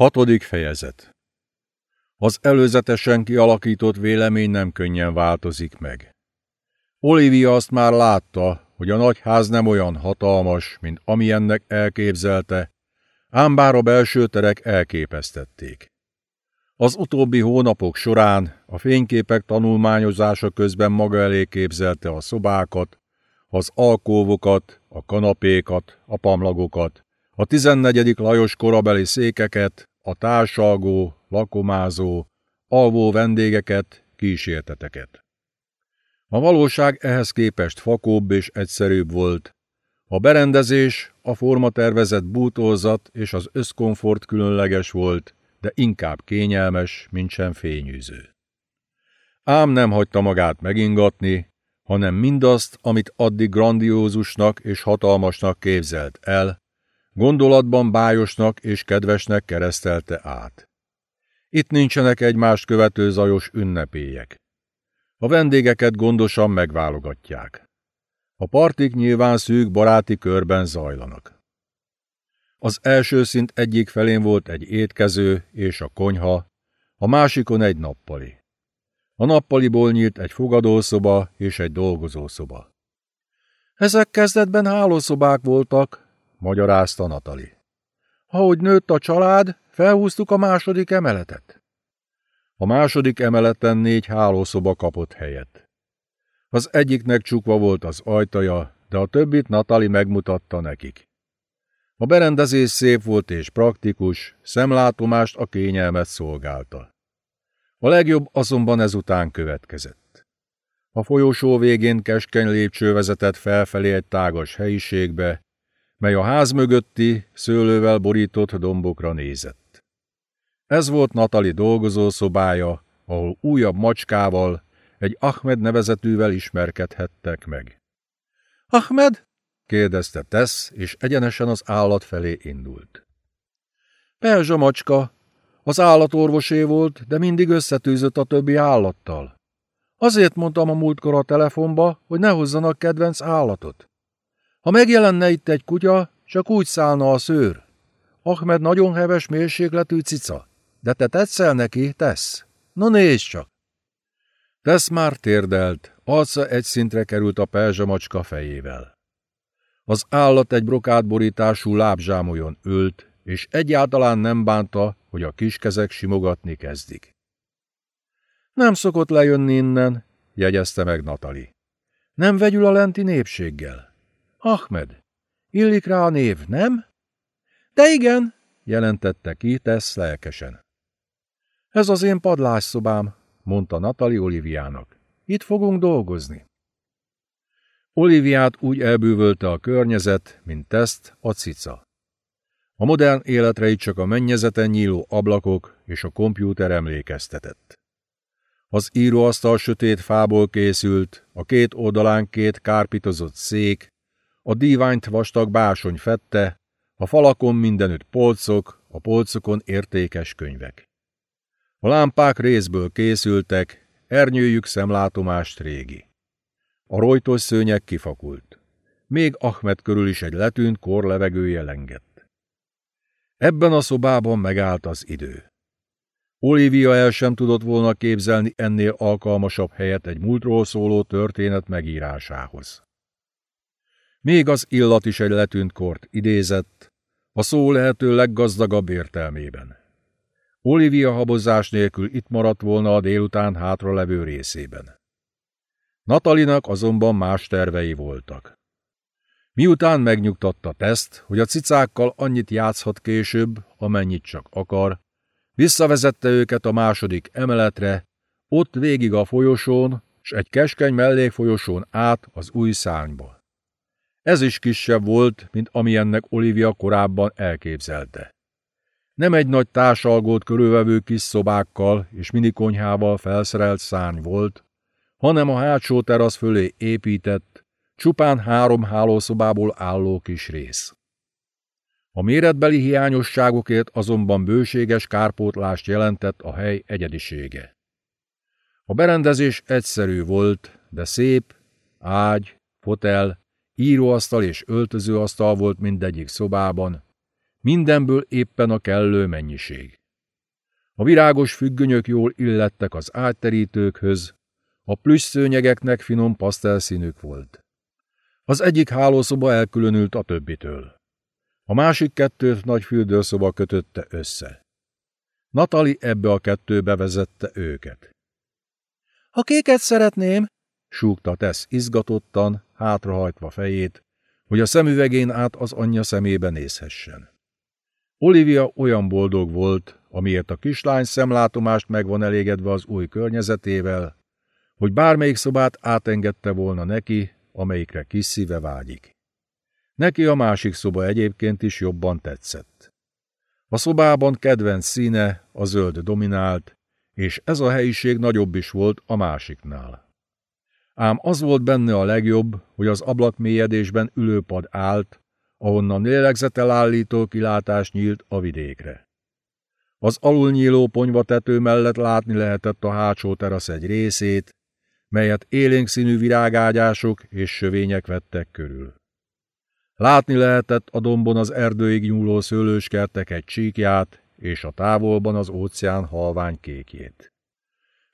Hatodik fejezet Az előzetesen kialakított vélemény nem könnyen változik meg. Olivia azt már látta, hogy a nagyház nem olyan hatalmas, mint amilyennek elképzelte, ám bár a belső terek elképesztették. Az utóbbi hónapok során a fényképek tanulmányozása közben maga elé képzelte a szobákat, az alkóvokat, a kanapékat, a pamlagokat, a 14. Lajos korabeli székeket, a társalgó, lakomázó, alvó vendégeket, kísérteteket. A valóság ehhez képest fakóbb és egyszerűbb volt. A berendezés, a formatervezett bútorzat és az összkomfort különleges volt, de inkább kényelmes, mint sem fényűző. Ám nem hagyta magát megingatni, hanem mindazt, amit addig grandiózusnak és hatalmasnak képzelt el, Gondolatban bájosnak és kedvesnek keresztelte át. Itt nincsenek egymást követő zajos ünnepélyek. A vendégeket gondosan megválogatják. A partik nyilván szűk baráti körben zajlanak. Az első szint egyik felén volt egy étkező és a konyha, a másikon egy nappali. A nappaliból nyílt egy fogadószoba és egy dolgozószoba. Ezek kezdetben hálószobák voltak, magyarázta Natali. Ahogy nőtt a család, felhúztuk a második emeletet. A második emeleten négy hálószoba kapott helyet. Az egyiknek csukva volt az ajtaja, de a többit Natali megmutatta nekik. A berendezés szép volt és praktikus, szemlátomást a kényelmet szolgálta. A legjobb azonban ezután következett. A folyosó végén keskeny lépcső vezetett felfelé egy tágas helyiségbe, mely a ház mögötti, szőlővel borított dombokra nézett. Ez volt Natali dolgozószobája, ahol újabb macskával, egy Ahmed nevezetűvel ismerkedhettek meg. – Ahmed? – kérdezte Tess, és egyenesen az állat felé indult. – Perzsa macska. Az állatorvosé volt, de mindig összetűzött a többi állattal. Azért mondtam a múltkor a telefonba, hogy ne hozzanak kedvenc állatot. Ha megjelenne itt egy kutya, csak úgy szállna a szőr. Ahmed nagyon heves mérsékletű cica, de te tetszel neki, tesz. No nézd csak! Tesz már térdelt, arca egy szintre került a perzsamacska fejével. Az állat egy brokátborítású lábzsámolyon ült, és egyáltalán nem bánta, hogy a kiskezek simogatni kezdik. Nem szokott lejönni innen, jegyezte meg Natali. Nem vegyül a lenti népséggel. Ahmed. Illik rá a név, nem? De igen, jelentette ki Tess lelkesen. Ez az én padlásszobám, mondta Natali Oliviának. Itt fogunk dolgozni. Oliviát úgy elbűvölte a környezet, mint teszt a cica. A modern életre itt csak a mennyezeten nyíló ablakok és a kompjúter emlékeztetett. Az íróasztal sötét fából készült, a két oldalán két kárpitozott szék, a díványt vastag básony fette, a falakon mindenütt polcok, a polcokon értékes könyvek. A lámpák részből készültek, ernyőjük szemlátomást régi. A rojtos szőnyek kifakult. Még Ahmed körül is egy letűnt kor levegője lengett. Ebben a szobában megállt az idő. Olivia el sem tudott volna képzelni ennél alkalmasabb helyet egy múltról szóló történet megírásához. Még az illat is egy letűnt kort idézett, a szó lehető leggazdagabb értelmében. Olivia habozás nélkül itt maradt volna a délután hátralevő részében. Natalinak azonban más tervei voltak. Miután megnyugtatta teszt, hogy a cicákkal annyit játszhat később, amennyit csak akar, visszavezette őket a második emeletre, ott végig a folyosón, s egy keskeny mellékfolyosón át az új szárnyba. Ez is kisebb volt, mint amilyennek Olivia korábban elképzelte. Nem egy nagy társalgót körülvevő kis szobákkal és minikonyhával felszerelt szárny volt, hanem a hátsó terasz fölé épített, csupán három hálószobából álló kis rész. A méretbeli hiányosságokért azonban bőséges kárpótlást jelentett a hely egyedisége. A berendezés egyszerű volt, de szép, ágy, fotel, Íróasztal és öltözőasztal volt mindegyik szobában, Mindenből éppen a kellő mennyiség. A virágos függönyök jól illettek az ágyterítőkhöz, a plüss szőnyegeknek finom pasztelszínük volt. Az egyik hálószoba elkülönült a többitől. A másik kettőt nagy fürdőszoba kötötte össze. Natali ebbe a kettőbe vezette őket. A kéket szeretném, súgta Tesz izgatottan, hátrahajtva fejét, hogy a szemüvegén át az anyja szemébe nézhessen. Olivia olyan boldog volt, amiért a kislány szemlátomást megvan elégedve az új környezetével, hogy bármelyik szobát átengedte volna neki, amelyikre kis szíve vágyik. Neki a másik szoba egyébként is jobban tetszett. A szobában kedvenc színe, a zöld dominált, és ez a helyiség nagyobb is volt a másiknál. Ám az volt benne a legjobb, hogy az ablak mélyedésben ülőpad állt, ahonnan lélegzetel állító kilátás nyílt a vidékre. Az alulnyíló ponyvatető mellett látni lehetett a hátsó terasz egy részét, melyet élénk színű virágágyások és sövények vettek körül. Látni lehetett a dombon az erdőig nyúló szőlőskertek egy csíkját, és a távolban az óceán halvány kékjét.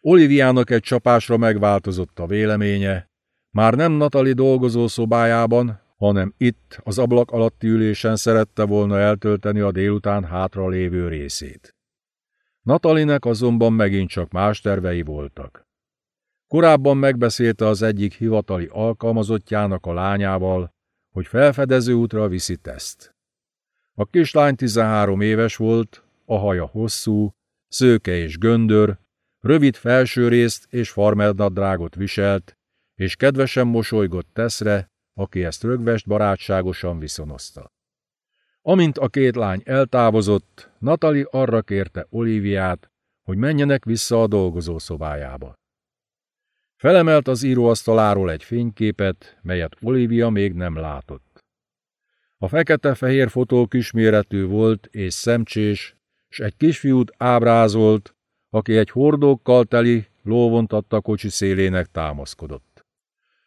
Oliviának egy csapásra megváltozott a véleménye, már nem Natali dolgozó szobájában, hanem itt, az ablak alatti ülésen szerette volna eltölteni a délután hátra lévő részét. Natalinek azonban megint csak más tervei voltak. Korábban megbeszélte az egyik hivatali alkalmazottjának a lányával, hogy felfedező útra viszi teszt. A kislány 13 éves volt, a haja hosszú, szőke és göndör, rövid felső részt és farmernadrágot viselt, és kedvesen mosolygott teszre, aki ezt rögvest barátságosan viszonozta. Amint a két lány eltávozott, Natali arra kérte Oliviát, hogy menjenek vissza a dolgozószobájába. Felemelt az íróasztaláról egy fényképet, melyet Olivia még nem látott. A fekete-fehér fotó kisméretű volt és szemcsés, s egy kisfiút ábrázolt, aki egy hordókkal teli, lóvontatta kocsi szélének támaszkodott.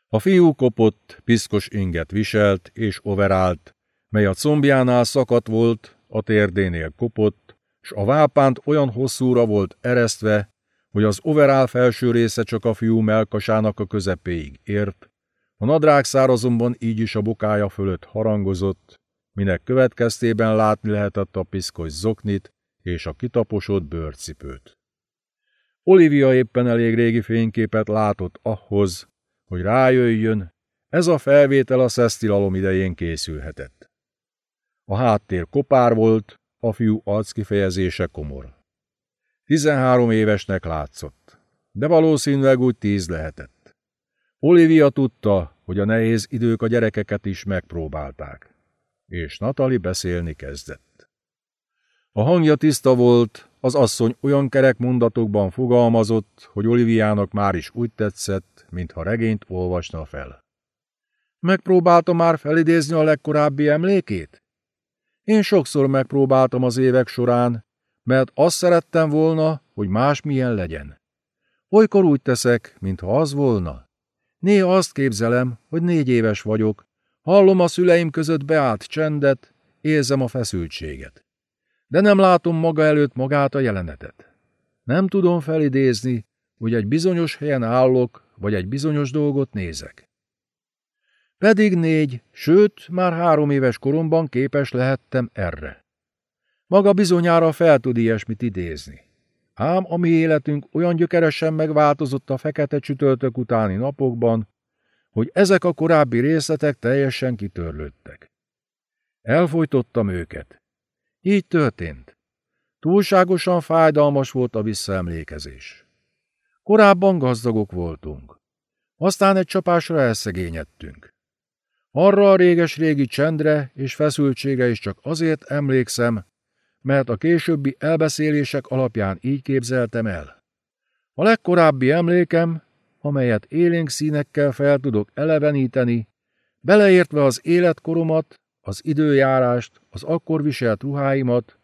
A fiú kopott, piszkos inget viselt és overált, mely a combjánál szakadt volt, a térdénél kopott, s a vápánt olyan hosszúra volt eresztve, hogy az overál felső része csak a fiú melkasának a közepéig ért, a nadrágszár azonban így is a bokája fölött harangozott, minek következtében látni lehetett a piszkos zoknit és a kitaposott bőrcipőt. Olivia éppen elég régi fényképet látott ahhoz, hogy rájöjjön, ez a felvétel a szesztilalom idején készülhetett. A háttér kopár volt, a fiú arckifejezése komor. Tizenhárom évesnek látszott, de valószínűleg úgy tíz lehetett. Olivia tudta, hogy a nehéz idők a gyerekeket is megpróbálták, és Natali beszélni kezdett. A hangja tiszta volt, az asszony olyan kerek mondatokban fogalmazott, hogy Oliviának már is úgy tetszett, mintha regényt olvasna fel. Megpróbálta már felidézni a legkorábbi emlékét? Én sokszor megpróbáltam az évek során, mert azt szerettem volna, hogy másmilyen legyen. Olykor úgy teszek, mintha az volna. Néha azt képzelem, hogy négy éves vagyok, hallom a szüleim között beállt csendet, érzem a feszültséget. De nem látom maga előtt magát a jelenetet. Nem tudom felidézni, hogy egy bizonyos helyen állok, vagy egy bizonyos dolgot nézek. Pedig négy, sőt, már három éves koromban képes lehettem erre. Maga bizonyára fel tud ilyesmit idézni. Ám a mi életünk olyan gyökeresen megváltozott a fekete csütörtök utáni napokban, hogy ezek a korábbi részletek teljesen kitörlődtek. Elfolytottam őket. Így történt. Túlságosan fájdalmas volt a visszaemlékezés. Korábban gazdagok voltunk. Aztán egy csapásra elszegényedtünk. Arra a réges-régi csendre és feszültsége is csak azért emlékszem, mert a későbbi elbeszélések alapján így képzeltem el. A legkorábbi emlékem, amelyet élénk színekkel fel tudok eleveníteni, beleértve az életkoromat, az időjárást, az akkor viselt ruháimat,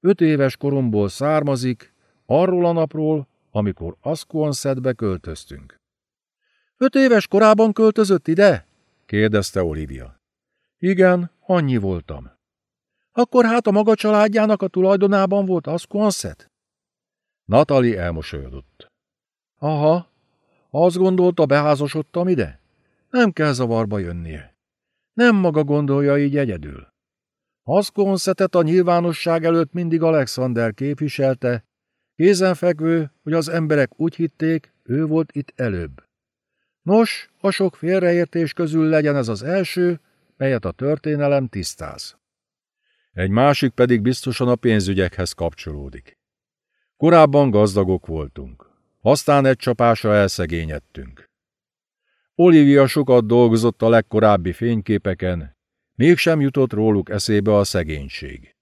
öt éves koromból származik, arról a napról, amikor Asquanszedbe költöztünk. Öt éves korában költözött ide? kérdezte Olivia. Igen, annyi voltam. Akkor hát a maga családjának a tulajdonában volt Asquanset? Natali elmosolyodott. Aha, azt gondolta, beházasodtam ide? Nem kell zavarba jönnie. Nem maga gondolja így egyedül. Asquansetet a nyilvánosság előtt mindig Alexander képviselte, kézenfekvő, hogy az emberek úgy hitték, ő volt itt előbb. Nos, a sok félreértés közül legyen ez az első, melyet a történelem tisztáz. Egy másik pedig biztosan a pénzügyekhez kapcsolódik. Korábban gazdagok voltunk, aztán egy csapásra elszegényedtünk. Olivia sokat dolgozott a legkorábbi fényképeken, mégsem jutott róluk eszébe a szegénység.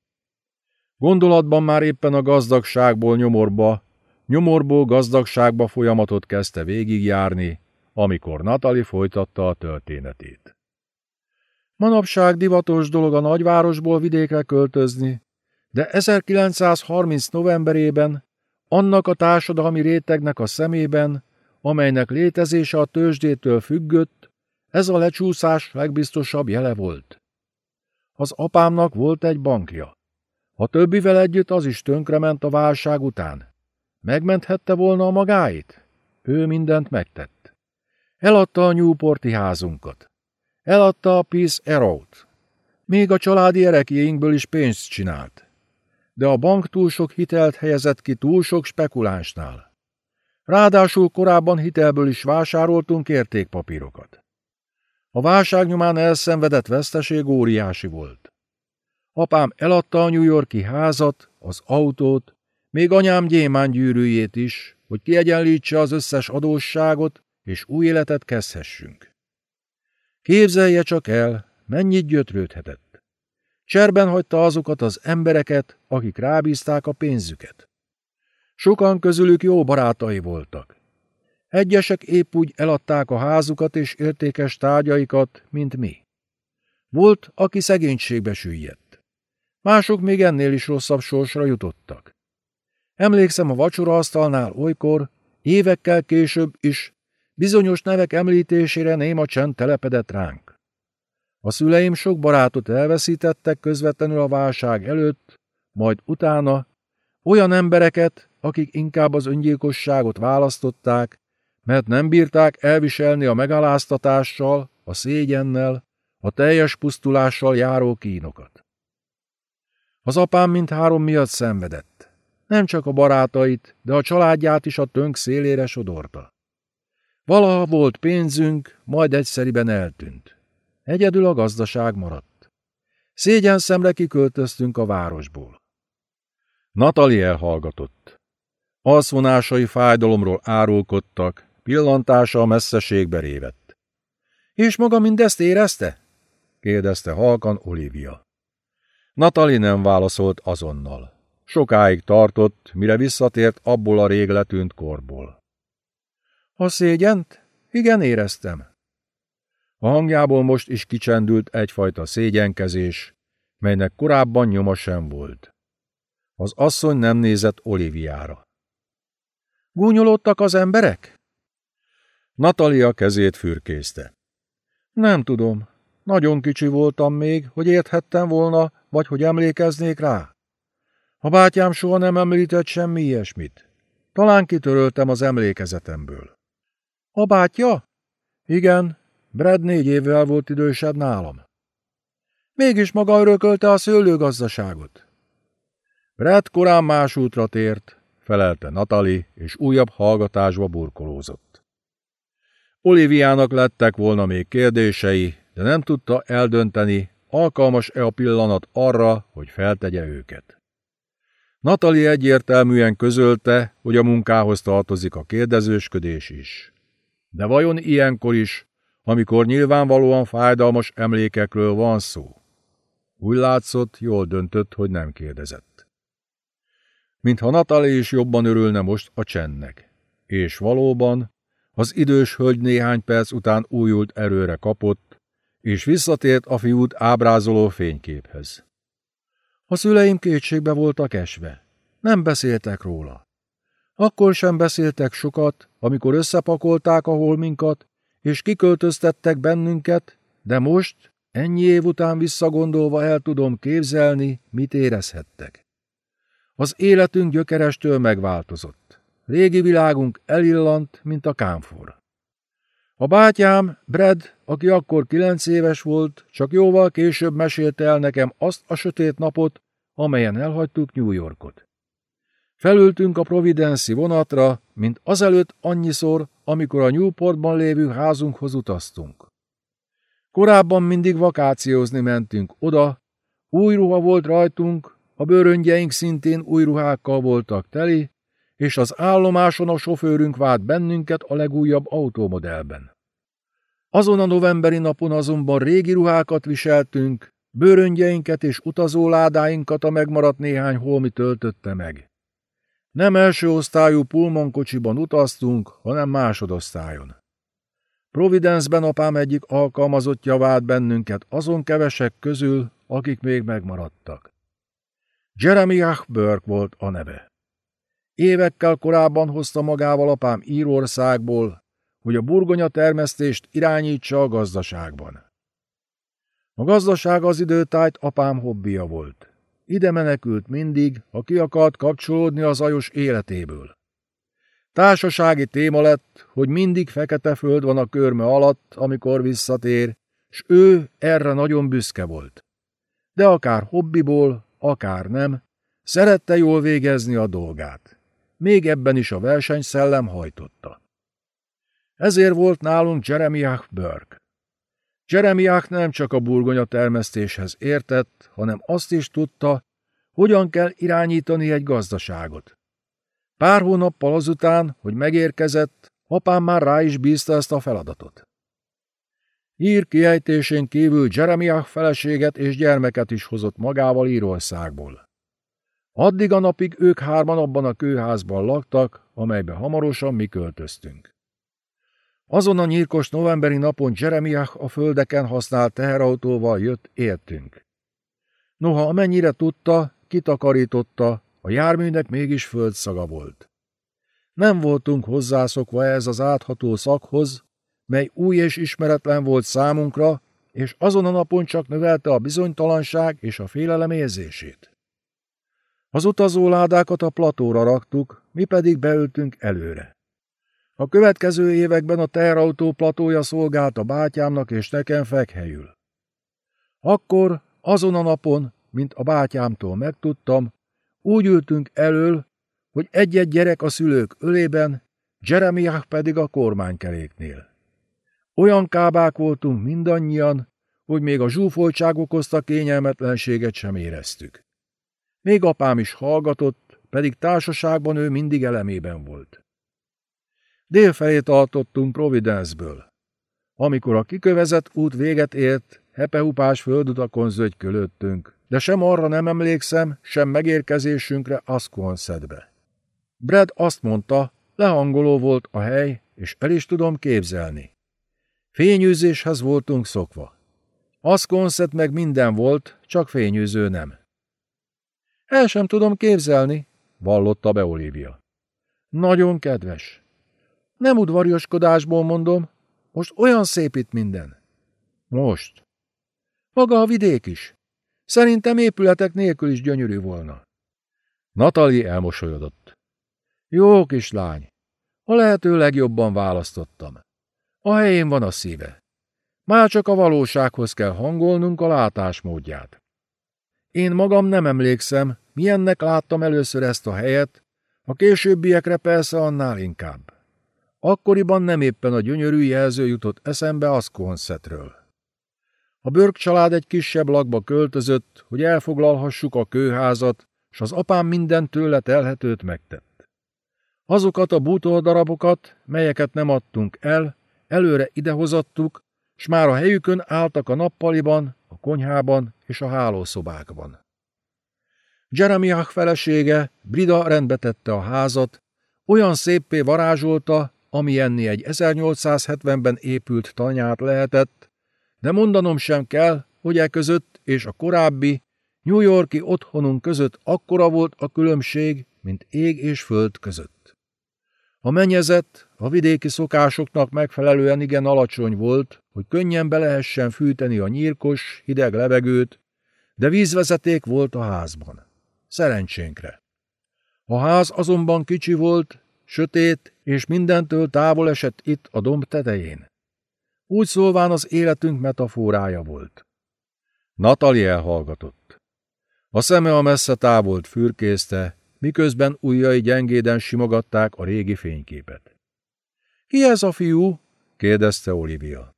Gondolatban már éppen a gazdagságból nyomorba, nyomorból gazdagságba folyamatot kezdte végigjárni, amikor Natali folytatta a történetét. Manapság divatos dolog a nagyvárosból vidékre költözni, de 1930 novemberében annak a társadalmi rétegnek a szemében, amelynek létezése a tőzsdétől függött, ez a lecsúszás legbiztosabb jele volt. Az apámnak volt egy bankja. A többivel együtt az is tönkrement a válság után. Megmenthette volna a magáit? Ő mindent megtett. Eladta a Newporti házunkat. Eladta a Peace Arrow-t. Még a családi erekjéinkből is pénzt csinált. De a bank túl sok hitelt helyezett ki túl sok spekulánsnál. Ráadásul korábban hitelből is vásároltunk értékpapírokat. A válság nyomán elszenvedett veszteség óriási volt. Apám eladta a New Yorki házat, az autót, még anyám gyémángyűrűjét is, hogy kiegyenlítse az összes adósságot, és új életet kezdhessünk. Képzelje csak el, mennyit gyötrődhetett. Cserben hagyta azokat az embereket, akik rábízták a pénzüket. Sokan közülük jó barátai voltak. Egyesek épp úgy eladták a házukat és értékes tárgyaikat, mint mi. Volt, aki szegénységbe süllyedt. Mások még ennél is rosszabb sorsra jutottak. Emlékszem a vacsoraasztalnál olykor, évekkel később is, bizonyos nevek említésére néma csend telepedett ránk. A szüleim sok barátot elveszítettek közvetlenül a válság előtt, majd utána olyan embereket, akik inkább az öngyilkosságot választották, mert nem bírták elviselni a megaláztatással, a szégyennel, a teljes pusztulással járó kínokat. Az apám mindhárom miatt szenvedett. Nem csak a barátait, de a családját is a tönk szélére sodorta. Valaha volt pénzünk, majd egyszeriben eltűnt. Egyedül a gazdaság maradt. Szégyen szemre kiköltöztünk a városból. Natali elhallgatott. Alszvonásai fájdalomról árulkodtak, pillantása a messzeségbe révett. És maga mindezt érezte? kérdezte halkan Olivia. Natali nem válaszolt azonnal. Sokáig tartott, mire visszatért abból a rég letűnt korból. A szégyent? Igen, éreztem. A hangjából most is kicsendült egyfajta szégyenkezés, melynek korábban nyoma sem volt. Az asszony nem nézett Oliviára. Gúnyolódtak az emberek? Natalia kezét fürkészte. Nem tudom. Nagyon kicsi voltam még, hogy érthettem volna, vagy hogy emlékeznék rá. A bátyám soha nem említett semmi ilyesmit. Talán kitöröltem az emlékezetemből. A bátya? Igen, Brad négy évvel volt idősebb nálam. Mégis maga örökölte a szőlőgazdaságot. Brad korán más útra tért, felelte Natali, és újabb hallgatásba burkolózott. Oliviának lettek volna még kérdései, de nem tudta eldönteni, alkalmas-e a pillanat arra, hogy feltegye őket. Natali egyértelműen közölte, hogy a munkához tartozik a kérdezősködés is. De vajon ilyenkor is, amikor nyilvánvalóan fájdalmas emlékekről van szó? Úgy látszott, jól döntött, hogy nem kérdezett. Mintha Natali is jobban örülne most a csendnek. És valóban, az idős hölgy néhány perc után újult erőre kapott, és visszatért a fiút ábrázoló fényképhez. A szüleim kétségbe voltak esve. Nem beszéltek róla. Akkor sem beszéltek sokat, amikor összepakolták a holminkat, és kiköltöztettek bennünket, de most, ennyi év után visszagondolva el tudom képzelni, mit érezhettek. Az életünk gyökerestől megváltozott. Régi világunk elillant, mint a kámfor. A bátyám, Brad, aki akkor kilenc éves volt, csak jóval később mesélte el nekem azt a sötét napot, amelyen elhagytuk New Yorkot. Felültünk a Providence vonatra, mint azelőtt annyiszor, amikor a Newportban lévő házunkhoz utaztunk. Korábban mindig vakációzni mentünk oda, új ruha volt rajtunk, a bőröngyeink szintén új ruhákkal voltak teli, és az állomáson a sofőrünk vált bennünket a legújabb automodellben. Azon a novemberi napon azonban régi ruhákat viseltünk, bőröngyeinket és utazóládáinkat a megmaradt néhány holmi töltötte meg. Nem első osztályú pulmonkocsiban utaztunk, hanem másodosztályon. Providence-ben apám egyik alkalmazottja vált bennünket azon kevesek közül, akik még megmaradtak. Jeremiah Burke volt a neve. Évekkel korábban hozta magával apám Írországból, hogy a burgonya termesztést irányítsa a gazdaságban. A gazdaság az időtájt apám hobbija volt. Ide menekült mindig, ha ki akart kapcsolódni az ajos életéből. Társasági téma lett, hogy mindig fekete föld van a körme alatt, amikor visszatér, s ő erre nagyon büszke volt. De akár hobbiból, akár nem, szerette jól végezni a dolgát. Még ebben is a versenyszellem hajtotta. Ezért volt nálunk Jeremiah Burke. Jeremiah nem csak a burgonya termesztéshez értett, hanem azt is tudta, hogyan kell irányítani egy gazdaságot. Pár hónappal azután, hogy megérkezett, apám már rá is bízta ezt a feladatot. Hír kiejtésén kívül Jeremiah feleséget és gyermeket is hozott magával Írországból. Addig a napig ők hárman abban a kőházban laktak, amelybe hamarosan mi költöztünk. Azon a nyírkos novemberi napon Jeremiah a földeken használt teherautóval jött értünk. Noha amennyire tudta, kitakarította, a járműnek mégis földszaga volt. Nem voltunk hozzászokva ez az átható szakhoz, mely új és ismeretlen volt számunkra, és azon a napon csak növelte a bizonytalanság és a félelem érzését. Az utazóládákat a platóra raktuk, mi pedig beültünk előre. A következő években a teherautó platója szolgált a bátyámnak és nekem fekhelyül. Akkor, azon a napon, mint a bátyámtól megtudtam, úgy ültünk elől, hogy egy-egy gyerek a szülők ölében, Jeremiah pedig a kormánykeréknél. Olyan kábák voltunk mindannyian, hogy még a zsúfoltság okozta kényelmetlenséget sem éreztük. Még apám is hallgatott, pedig társaságban ő mindig elemében volt. Délfelé tartottunk Providence-ből. Amikor a kikövezett út véget ért, hepehupás földutakon zögykölöttünk, de sem arra nem emlékszem, sem megérkezésünkre Asconsetbe. Brad azt mondta, lehangoló volt a hely, és el is tudom képzelni. Fényűzéshez voltunk szokva. Asconset meg minden volt, csak fényűző nem. El sem tudom képzelni, vallotta be Olivia. Nagyon kedves. Nem udvarioskodásból mondom, most olyan szép itt minden. Most. Maga a vidék is. Szerintem épületek nélkül is gyönyörű volna. Natali elmosolyodott. Jó kislány, a lehető legjobban választottam. A helyén van a szíve. Már csak a valósághoz kell hangolnunk a látásmódját. Én magam nem emlékszem, milyennek láttam először ezt a helyet, a későbbiekre persze annál inkább. Akkoriban nem éppen a gyönyörű jelző jutott eszembe Asconszetről. A Börk család egy kisebb lakba költözött, hogy elfoglalhassuk a kőházat, s az apám minden tőle telhetőt megtett. Azokat a bútordarabokat, melyeket nem adtunk el, előre idehozattuk, s már a helyükön álltak a nappaliban, a konyhában és a hálószobákban. Jeremiah felesége, Brida rendbe tette a házat, olyan széppé varázsolta, ami enni egy 1870-ben épült tanyát lehetett, de mondanom sem kell, hogy e között és a korábbi, New Yorki otthonunk között akkora volt a különbség, mint ég és föld között. A menyezet, a vidéki szokásoknak megfelelően igen alacsony volt, hogy könnyen be lehessen fűteni a nyírkos, hideg levegőt, de vízvezeték volt a házban. Szerencsénkre. A ház azonban kicsi volt, sötét, és mindentől távol esett itt a domb tetején. Úgy szólván az életünk metaforája volt. Natali elhallgatott. A szeme a messze távolt fürkészte, miközben ujjai gyengéden simogatták a régi fényképet. – Ki ez a fiú? – kérdezte Olivia.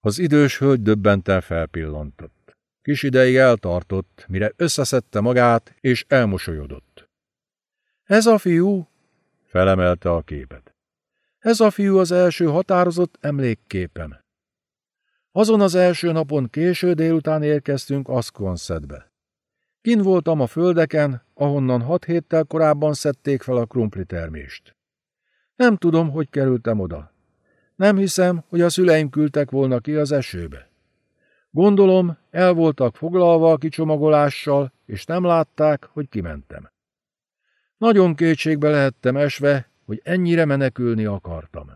Az idős hölgy döbbenten felpillantott. Kis ideig eltartott, mire összeszedte magát, és elmosolyodott. – Ez a fiú? – felemelte a képet. – Ez a fiú az első határozott emlékképem. Azon az első napon késő délután érkeztünk Asconszedbe. Kin voltam a földeken, ahonnan hat héttel korábban szedték fel a krumpli termést. Nem tudom, hogy kerültem oda. Nem hiszem, hogy a szüleim küldtek volna ki az esőbe. Gondolom, el voltak foglalva a kicsomagolással, és nem látták, hogy kimentem. Nagyon kétségbe lehettem esve, hogy ennyire menekülni akartam.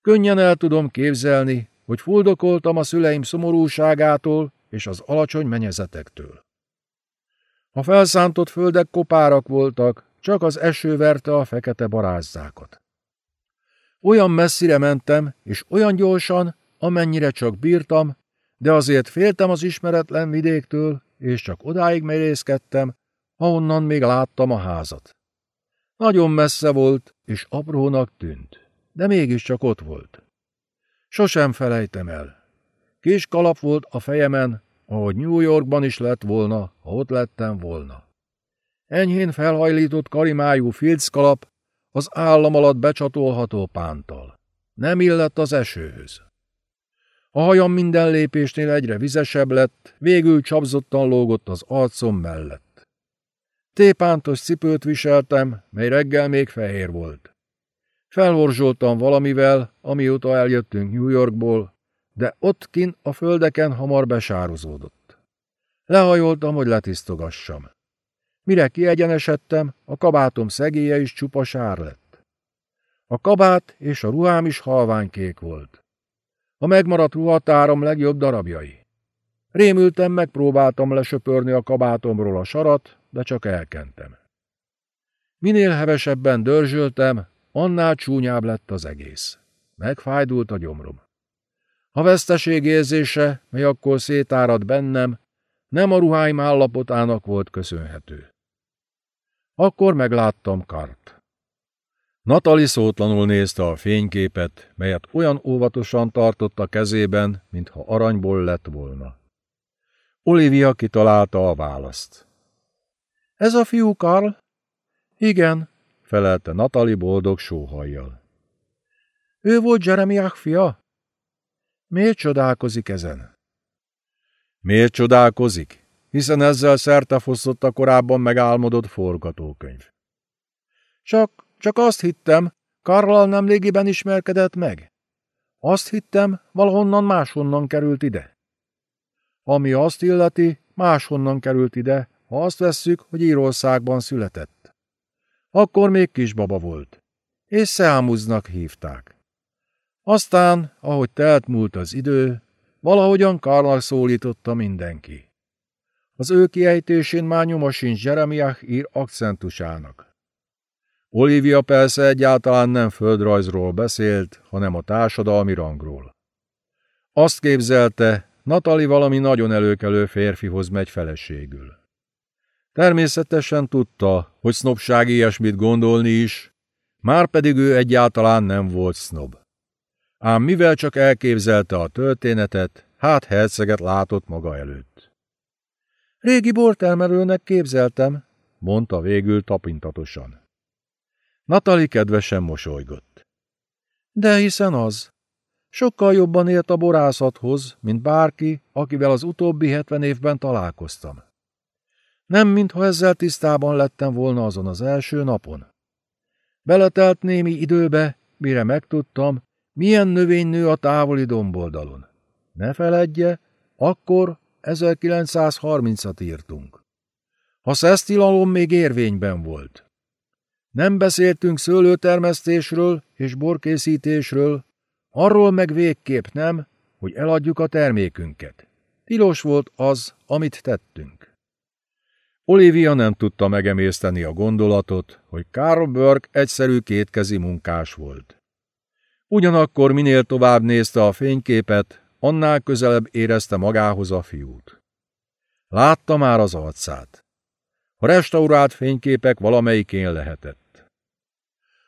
Könnyen el tudom képzelni, hogy fuldokoltam a szüleim szomorúságától és az alacsony menyezetektől. A felszántott földek kopárak voltak, csak az eső verte a fekete barázzákat. Olyan messzire mentem, és olyan gyorsan, amennyire csak bírtam, de azért féltem az ismeretlen vidéktől, és csak odáig merészkedtem, ahonnan még láttam a házat. Nagyon messze volt, és aprónak tűnt, de mégiscsak ott volt. Sosem felejtem el. Kis kalap volt a fejemen, ahogy New Yorkban is lett volna, ha ott lettem volna. Enyhén felhajlított karimájú filckalap az állam alatt becsatolható pántal. Nem illett az esőhöz. A hajam minden lépésnél egyre vizesebb lett, végül csapzottan lógott az arcom mellett. Tépántos cipőt viseltem, mely reggel még fehér volt. Felhorzsoltam valamivel, amióta eljöttünk New Yorkból, de ott kin a földeken hamar besározódott. Lehajoltam, hogy letisztogassam. Mire kiegyenesedtem, a kabátom szegélye is csupa sár lett. A kabát és a ruhám is halványkék volt. A megmaradt ruhatárom legjobb darabjai. Rémültem, megpróbáltam lesöpörni a kabátomról a sarat, de csak elkentem. Minél hevesebben dörzsöltem, annál csúnyább lett az egész. Megfájdult a gyomrom. A veszteség érzése, mely akkor szétárad bennem, nem a ruháim állapotának volt köszönhető. Akkor megláttam Kart. Natali szótlanul nézte a fényképet, melyet olyan óvatosan tartott a kezében, mintha aranyból lett volna. Olivia kitalálta a választ. Ez a fiú, Karl? Igen, felelte Natali boldog sóhajjal. Ő volt Jeremiah fia? Miért csodálkozik ezen? Miért csodálkozik? Hiszen ezzel szertefosztott a korábban megálmodott forgatókönyv. Csak, csak azt hittem, Karlal nem légiben ismerkedett meg. Azt hittem, valahonnan máshonnan került ide. Ami azt illeti, máshonnan került ide, ha azt vesszük, hogy Írországban született. Akkor még kisbaba volt, és Szeámuznak hívták. Aztán, ahogy telt múlt az idő, valahogyan Karlnak szólította mindenki. Az ő kiejtésén már nyoma sincs Jeremiah ír akcentusának. Olivia persze egyáltalán nem földrajzról beszélt, hanem a társadalmi rangról. Azt képzelte, Natali valami nagyon előkelő férfihoz megy feleségül. Természetesen tudta, hogy sznobság ilyesmit gondolni is, már pedig ő egyáltalán nem volt sznob. Ám mivel csak elképzelte a történetet, hát herceget látott maga előtt. Régi bortelmerőnek képzeltem, mondta végül tapintatosan. Natali kedvesen mosolygott. De hiszen az. Sokkal jobban ért a borászathoz, mint bárki, akivel az utóbbi hetven évben találkoztam. Nem, mintha ezzel tisztában lettem volna azon az első napon. Beletelt némi időbe, mire megtudtam, milyen növény nő a távoli domboldalon. Ne feledje, akkor 1930-at írtunk. A szesztilalom még érvényben volt. Nem beszéltünk szőlőtermesztésről és borkészítésről, arról meg végképp nem, hogy eladjuk a termékünket. Tilos volt az, amit tettünk. Olivia nem tudta megemészteni a gondolatot, hogy Karl Burke egyszerű kétkezi munkás volt. Ugyanakkor minél tovább nézte a fényképet, annál közelebb érezte magához a fiút. Látta már az arcát. A restaurált fényképek valamelyikén lehetett.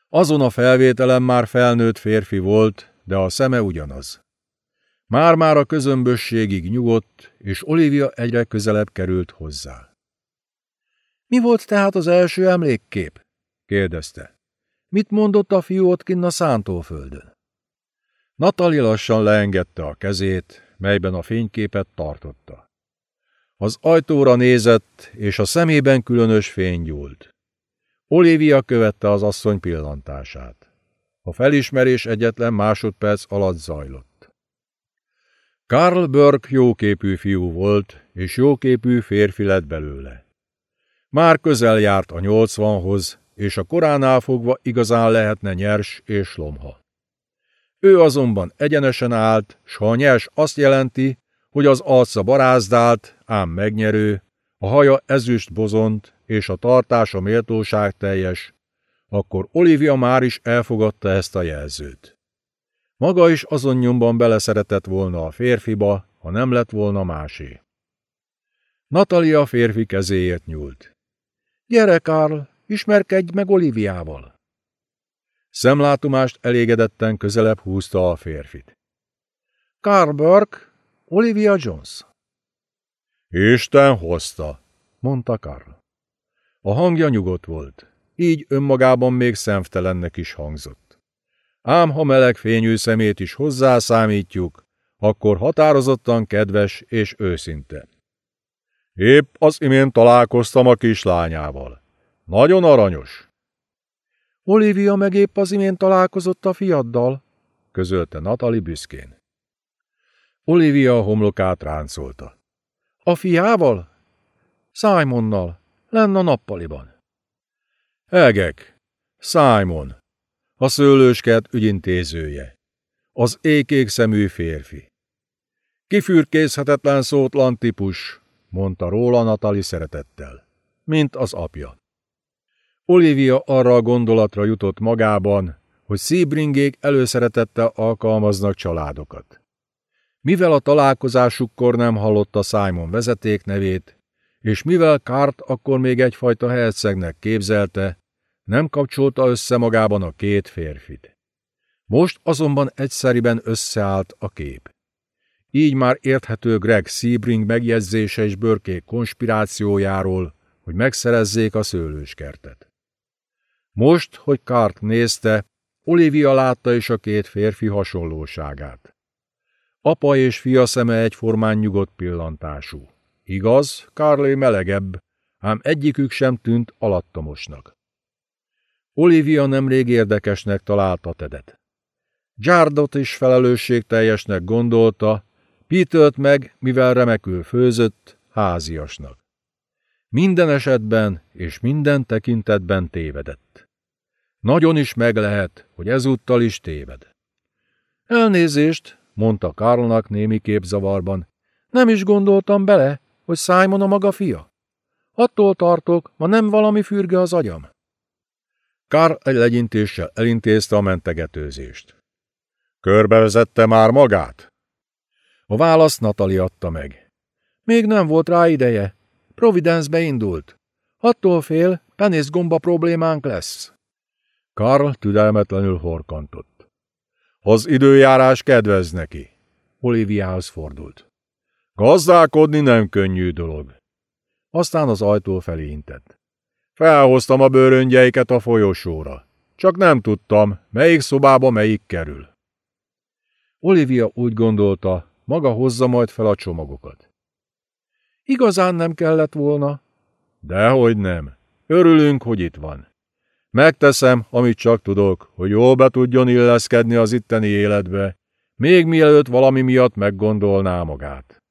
Azon a felvételen már felnőtt férfi volt, de a szeme ugyanaz. Már-már a közömbösségig nyugodt, és Olivia egyre közelebb került hozzá. Mi volt tehát az első emlékkép? kérdezte. Mit mondott a fiú ott kinn a szántóföldön? Natali lassan leengedte a kezét, melyben a fényképet tartotta. Az ajtóra nézett, és a szemében különös fény gyúlt. Olivia követte az asszony pillantását. A felismerés egyetlen másodperc alatt zajlott. Karl Burke jóképű fiú volt, és jóképű férfi lett belőle. Már közel járt a nyolcvanhoz, és a koránál fogva igazán lehetne nyers és lomha. Ő azonban egyenesen állt, s ha nyers azt jelenti, hogy az arca barázdált, ám megnyerő, a haja ezüst bozont, és a tartása méltóság teljes, akkor Olivia már is elfogadta ezt a jelzőt. Maga is azon nyomban beleszeretett volna a férfiba, ha nem lett volna másé. Natalia férfi kezéért nyúlt. Gyere, Karl, ismerkedj meg Oliviával. Szemlátomást elégedetten közelebb húzta a férfit. Karl Burke, Olivia Jones. Isten hozta, mondta Karl. A hangja nyugodt volt, így önmagában még szemtelennek is hangzott. Ám ha meleg fényű szemét is hozzászámítjuk, akkor határozottan kedves és őszinte. Épp az imént találkoztam a kislányával. Nagyon aranyos. Olivia meg épp az imént találkozott a fiaddal, közölte Natali büszkén. Olivia a homlokát ráncolta. A fiával? Simonnal, lenn a nappaliban. Egek, Simon, a szőlőskert ügyintézője, az ékék szemű férfi. Kifürkészhetetlen szótlan típus, mondta róla Natali szeretettel, mint az apja. Olivia arra a gondolatra jutott magában, hogy Sebringék előszeretettel alkalmaznak családokat. Mivel a találkozásukkor nem hallotta Simon vezeték nevét, és mivel Kart akkor még egyfajta hercegnek képzelte, nem kapcsolta össze magában a két férfit. Most azonban egyszeriben összeállt a kép. Így már érthető Greg Sebring megjegyzése és bőrkék konspirációjáról, hogy megszerezzék a szőlőskertet. Most, hogy Kart nézte, Olivia látta is a két férfi hasonlóságát. Apa és fia szeme egyformán nyugodt pillantású. Igaz, Carlé melegebb, ám egyikük sem tűnt alattomosnak. Olivia nemrég érdekesnek találta Tedet. Jardot is felelősségteljesnek gondolta, Petert meg, mivel remekül főzött, háziasnak. Minden esetben és minden tekintetben tévedett. Nagyon is meg lehet, hogy ezúttal is téved. Elnézést, mondta Karlnak némi képzavarban. Nem is gondoltam bele, hogy Simon a maga fia. Attól tartok, ma nem valami fürge az agyam. Karl egy legyintéssel elintézte a mentegetőzést. Körbevezette már magát? A választ Natali adta meg. Még nem volt rá ideje. Providence indult. Attól fél, penészgomba problémánk lesz. Karl türelmetlenül horkantott. Az időjárás kedvez neki. Oliviához fordult. Gazdálkodni nem könnyű dolog. Aztán az ajtó felé intett. Felhoztam a bőröngyeiket a folyosóra. Csak nem tudtam, melyik szobába melyik kerül. Olivia úgy gondolta, maga hozza majd fel a csomagokat. Igazán nem kellett volna? Dehogy nem. Örülünk, hogy itt van. Megteszem, amit csak tudok, hogy jól be tudjon illeszkedni az itteni életbe, még mielőtt valami miatt meggondolná magát.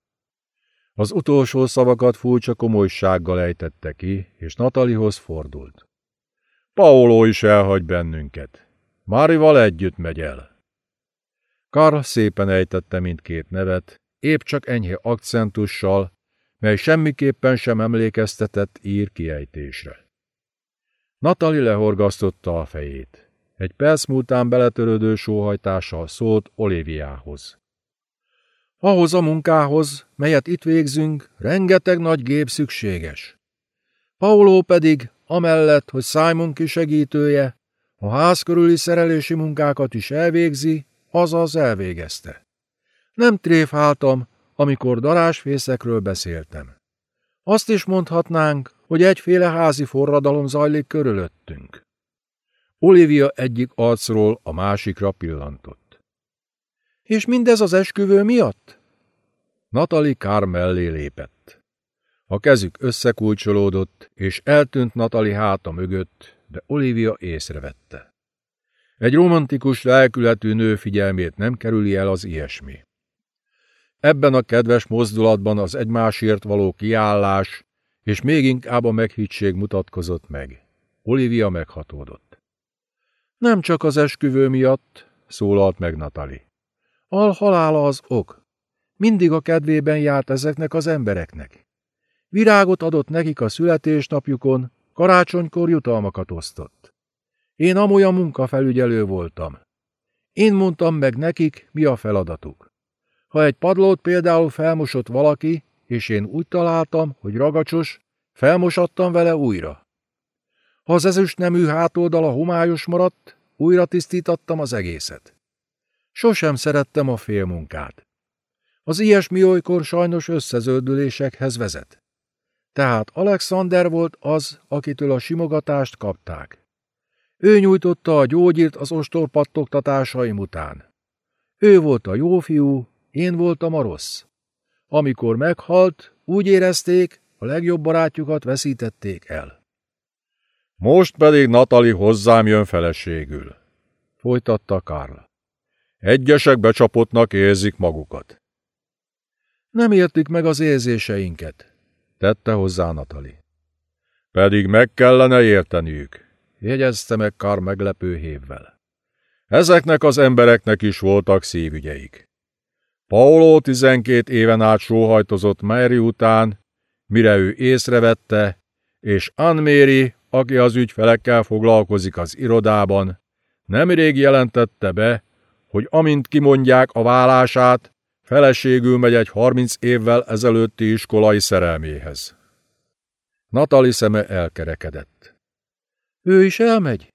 Az utolsó szavakat furcsa komolysággal ejtette ki, és Natalihoz fordult. Paolo is elhagy bennünket. Márival együtt megy el. Karl szépen ejtette mindkét nevet, épp csak enyhe akcentussal, mely semmiképpen sem emlékeztetett ír kiejtésre. Natali lehorgasztotta a fejét. Egy perc múltán beletörődő sóhajtással szólt Oliviához. Ahhoz a munkához, melyet itt végzünk, rengeteg nagy gép szükséges. Paulo pedig, amellett, hogy Simon kisegítője, a ház körüli szerelési munkákat is elvégzi, azaz elvégezte. Nem tréfáltam, amikor darásfészekről beszéltem. Azt is mondhatnánk, hogy egyféle házi forradalom zajlik körülöttünk. Olivia egyik arcról a másikra pillantott. És mindez az esküvő miatt? Natali Kár mellé lépett. A kezük összekulcsolódott, és eltűnt Natali háta mögött, de Olivia észrevette. Egy romantikus lelkületű nő figyelmét nem kerüli el az ilyesmi. Ebben a kedves mozdulatban az egymásért való kiállás és még inkább a meghittség mutatkozott meg. Olivia meghatódott. Nem csak az esküvő miatt, szólalt meg Natali. Al halála az ok. Mindig a kedvében járt ezeknek az embereknek. Virágot adott nekik a születésnapjukon, karácsonykor jutalmakat osztott. Én amolyan munkafelügyelő voltam. Én mondtam meg nekik, mi a feladatuk. Ha egy padlót például felmosott valaki, és én úgy találtam, hogy ragacsos, felmosattam vele újra. Ha az ezüst nemű hátoldala homályos maradt, újra tisztítattam az egészet. Sosem szerettem a félmunkát. Az ilyesmi olykor sajnos összezöldülésekhez vezet. Tehát Alexander volt az, akitől a simogatást kapták. Ő nyújtotta a gyógyírt az ostorpattogtatásaim után. Ő volt a jó fiú, én voltam a rossz. Amikor meghalt, úgy érezték, a legjobb barátjukat veszítették el. Most pedig Natali hozzám jön feleségül, folytatta Karl. Egyesek becsapottnak érzik magukat. Nem értik meg az érzéseinket, tette hozzá Natali. Pedig meg kellene érteniük, jegyezte meg Kár meglepő hévvel. Ezeknek az embereknek is voltak szívügyeik. Paulo tizenkét éven át sóhajtozott Mary után, mire ő észrevette, és Anne-Mary, aki az ügyfelekkel foglalkozik az irodában, nemrég jelentette be, hogy amint kimondják a vállását, feleségül megy egy harminc évvel ezelőtti iskolai szerelméhez. Natali szeme elkerekedett. Ő is elmegy?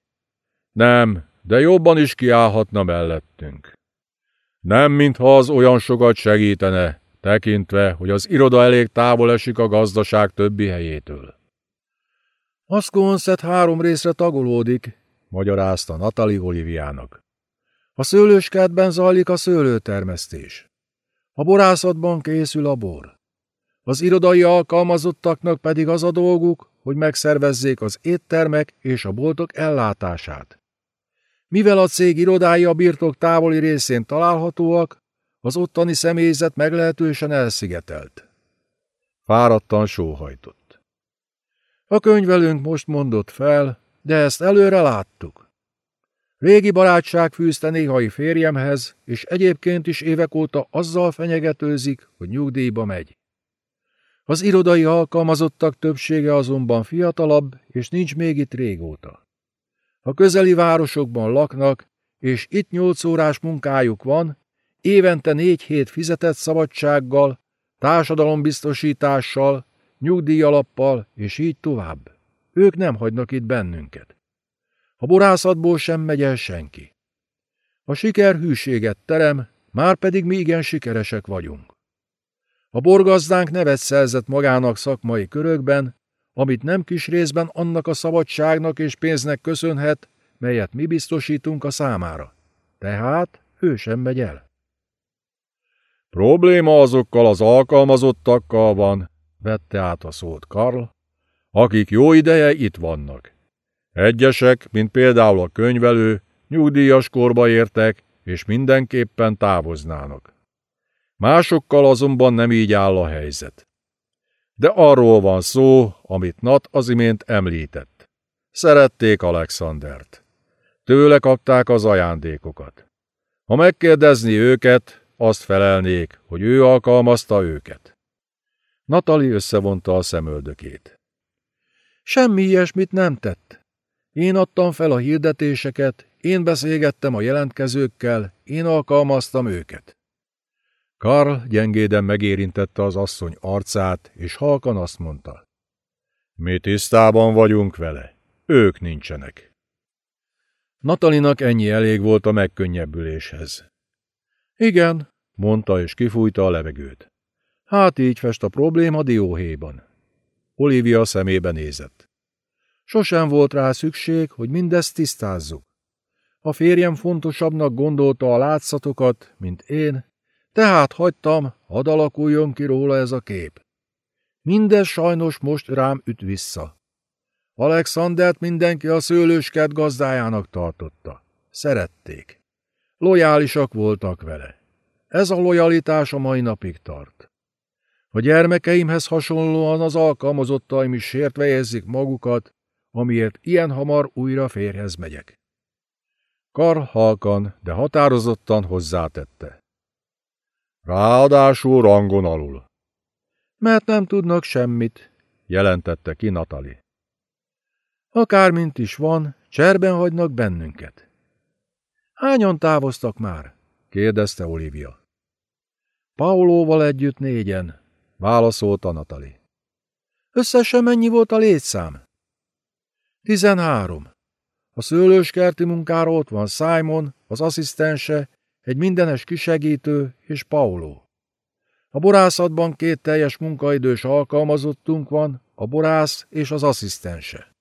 Nem, de jobban is kiállhatna mellettünk. Nem, mintha az olyan sokat segítene, tekintve, hogy az iroda elég távol esik a gazdaság többi helyétől. Aszkonszet három részre tagolódik, magyarázta Natali Oliviának. A szőlőskertben zajlik a szőlőtermesztés. A borászatban készül a bor. Az irodai alkalmazottaknak pedig az a dolguk, hogy megszervezzék az éttermek és a boltok ellátását. Mivel a cég irodái a birtok távoli részén találhatóak, az ottani személyzet meglehetősen elszigetelt. Fáradtan sóhajtott. A könyvelőnk most mondott fel, de ezt előre láttuk. Régi barátság fűzte néhai férjemhez, és egyébként is évek óta azzal fenyegetőzik, hogy nyugdíjba megy. Az irodai alkalmazottak többsége azonban fiatalabb, és nincs még itt régóta. A közeli városokban laknak, és itt nyolc órás munkájuk van, évente négy hét fizetett szabadsággal, társadalombiztosítással, nyugdíjalappal, és így tovább. Ők nem hagynak itt bennünket. A borászatból sem megy el senki. A siker hűséget terem, már pedig mi igen sikeresek vagyunk. A borgazdánk nevet szerzett magának szakmai körökben, amit nem kis részben annak a szabadságnak és pénznek köszönhet, melyet mi biztosítunk a számára. Tehát ő sem megy el. Probléma azokkal az alkalmazottakkal van, vette át a szót Karl, akik jó ideje itt vannak. Egyesek, mint például a könyvelő, nyugdíjas korba értek, és mindenképpen távoznának. Másokkal azonban nem így áll a helyzet. De arról van szó, amit Nat az imént említett. Szerették Alexandert. Tőle kapták az ajándékokat. Ha megkérdezni őket, azt felelnék, hogy ő alkalmazta őket. Natali összevonta a szemöldökét. Semmi ilyesmit nem tett. Én adtam fel a hirdetéseket, én beszélgettem a jelentkezőkkel, én alkalmaztam őket. Karl gyengéden megérintette az asszony arcát, és halkan azt mondta. Mi tisztában vagyunk vele, ők nincsenek. Natalinak ennyi elég volt a megkönnyebbüléshez. Igen, mondta, és kifújta a levegőt. Hát így fest a probléma dióhéjban. Olivia szemébe nézett. Sosem volt rá szükség, hogy mindezt tisztázzuk. A férjem fontosabbnak gondolta a látszatokat, mint én, tehát hagytam, hadd alakuljon ki róla ez a kép. Mindez sajnos most rám üt vissza. Alexandert mindenki a szőlőskert gazdájának tartotta. Szerették. Lojálisak voltak vele. Ez a lojalitás a mai napig tart. A gyermekeimhez hasonlóan az alkalmazottaim is sértve érzik magukat, amiért ilyen hamar újra férhez megyek. Karl halkan, de határozottan hozzátette. Ráadásul rangon alul. Mert nem tudnak semmit, jelentette ki Natali. Akármint is van, cserben hagynak bennünket. Hányan távoztak már? kérdezte Olivia. Paulóval együtt négyen, válaszolta Natali. Összesen mennyi volt a létszám? Tizenhárom. A szőlőskerti munkára ott van Simon, az asszisztense, egy mindenes kisegítő és Paulo. A borászatban két teljes munkaidős alkalmazottunk van, a borász és az asszisztense.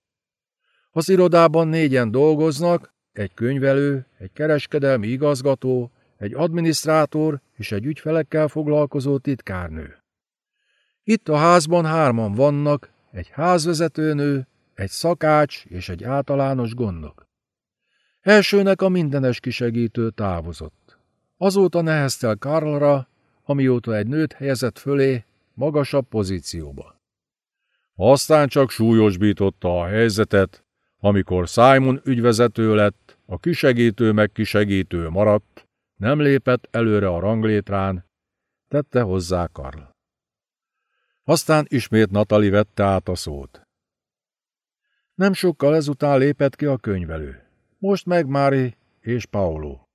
Az irodában négyen dolgoznak, egy könyvelő, egy kereskedelmi igazgató, egy adminisztrátor és egy ügyfelekkel foglalkozó titkárnő. Itt a házban hárman vannak, egy házvezetőnő, egy szakács és egy általános gondok. Elsőnek a mindenes kisegítő távozott. Azóta neheztel Karlra, amióta egy nőt helyezett fölé, magasabb pozícióba. Aztán csak súlyosbította a helyzetet, amikor Simon ügyvezető lett, a kisegítő meg kisegítő maradt, nem lépett előre a ranglétrán, tette hozzá Karl. Aztán ismét Natali vette át a szót. Nem sokkal ezután lépett ki a könyvelő. Most meg Mári és Paulo.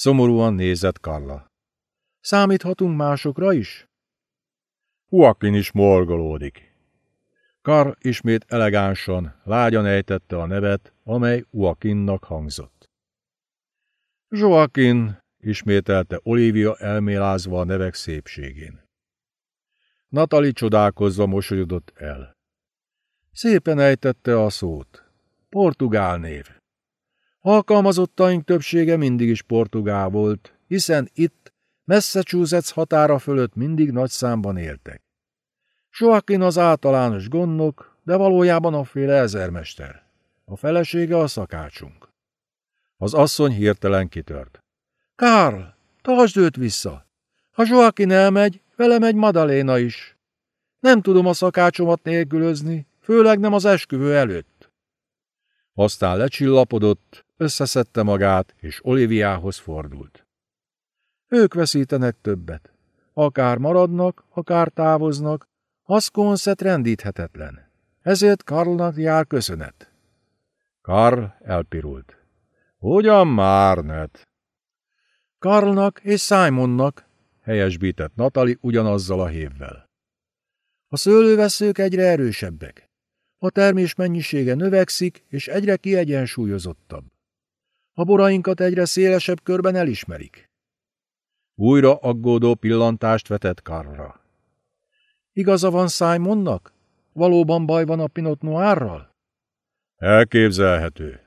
Szomorúan nézett Karla. Számíthatunk másokra is? Joaquin is morgolódik. Kar ismét elegánsan, lágyan ejtette a nevet, amely Joaquinnak hangzott. Joaquin, ismételte Olivia elmélázva a nevek szépségén. Natali csodálkozva mosolyodott el. Szépen ejtette a szót. Portugál név. Alkalmazottaink többsége mindig is portugál volt, hiszen itt, Massachusetts határa fölött mindig nagy számban éltek. Joaquin az általános gondnok, de valójában a féle ezermester. A felesége a szakácsunk. Az asszony hirtelen kitört. Karl, tartsd őt vissza! Ha Joaquin elmegy, vele megy Madaléna is. Nem tudom a szakácsomat nélkülözni, főleg nem az esküvő előtt. Aztán lecsillapodott, összeszedte magát, és Oliviához fordult. Ők veszítenek többet. Akár maradnak, akár távoznak, Haszkonszet rendíthetetlen. Ezért Karlnak jár köszönet. Karl elpirult. Ugyan már, net? Karlnak és Simonnak, helyesbített Natali ugyanazzal a hévvel. A szőlőveszők egyre erősebbek. A termés mennyisége növekszik, és egyre kiegyensúlyozottabb. A borainkat egyre szélesebb körben elismerik. Újra aggódó pillantást vetett Karlra. Igaza van Simonnak? Valóban baj van a Pinot Noirral? Elképzelhető.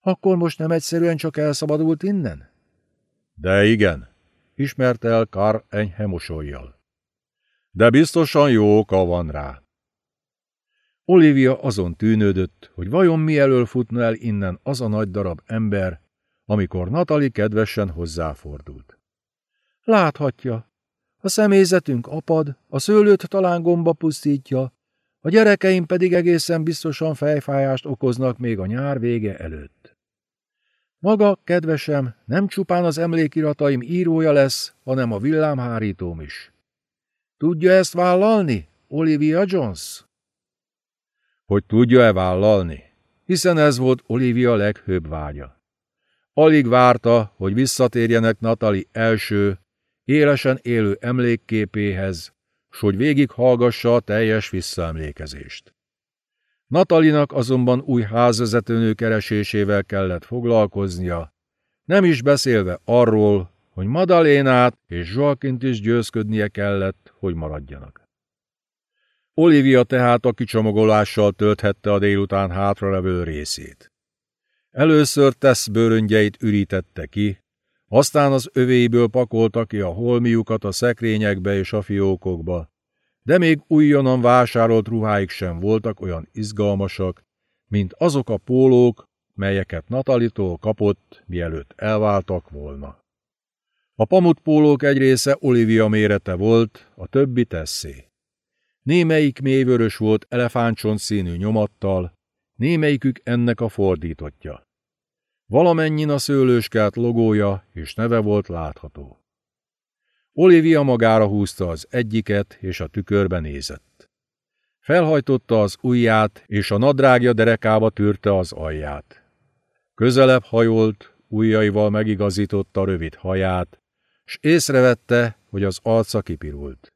Akkor most nem egyszerűen csak elszabadult innen? De igen, ismerte el Kar enyhe mosolyjal. De biztosan jó oka van rá. Olivia azon tűnődött, hogy vajon mi elől futna el innen az a nagy darab ember, amikor Natali kedvesen hozzáfordult. Láthatja, a személyzetünk apad, a szőlőt talán gomba pusztítja, A gyerekeim pedig egészen biztosan fejfájást okoznak még a nyár vége előtt. Maga, kedvesem, nem csupán az emlékirataim írója lesz, hanem a villámhárítóm is. Tudja ezt vállalni, Olivia Jones? Hogy tudja-e vállalni? Hiszen ez volt Olivia leghőbb vágya. Alig várta, hogy visszatérjenek Natali első, élesen élő emlékképéhez, s hogy végighallgassa a teljes visszaemlékezést. Natalinak azonban új házvezetőnő keresésével kellett foglalkoznia, nem is beszélve arról, hogy Madalénát és Zsalkint is győzködnie kellett, hogy maradjanak. Olivia tehát a kicsomagolással tölthette a délután hátralevő részét. Először tesz bőröngyeit ürítette ki, aztán az övéből pakolta ki a holmiukat a szekrényekbe és a fiókokba, de még újonnan vásárolt ruháik sem voltak olyan izgalmasak, mint azok a pólók, melyeket Natalitól kapott, mielőtt elváltak volna. A pamutpólók egy része Olivia mérete volt, a többi tesszé. Némelyik mélyvörös volt elefántcsont színű nyomattal, némelyikük ennek a fordítottja. Valamennyin a szőlőskát logója és neve volt látható. Olivia magára húzta az egyiket, és a tükörbe nézett. Felhajtotta az ujját, és a nadrágja derekába tűrte az alját. Közelebb hajolt, ujjaival megigazította rövid haját, s észrevette, hogy az arca kipirult.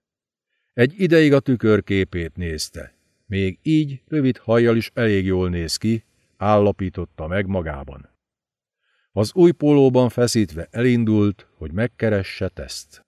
Egy ideig a tükörképét nézte. Még így rövid hajjal is elég jól néz ki, állapította meg magában. Az új pólóban feszítve elindult, hogy megkeresse teszt.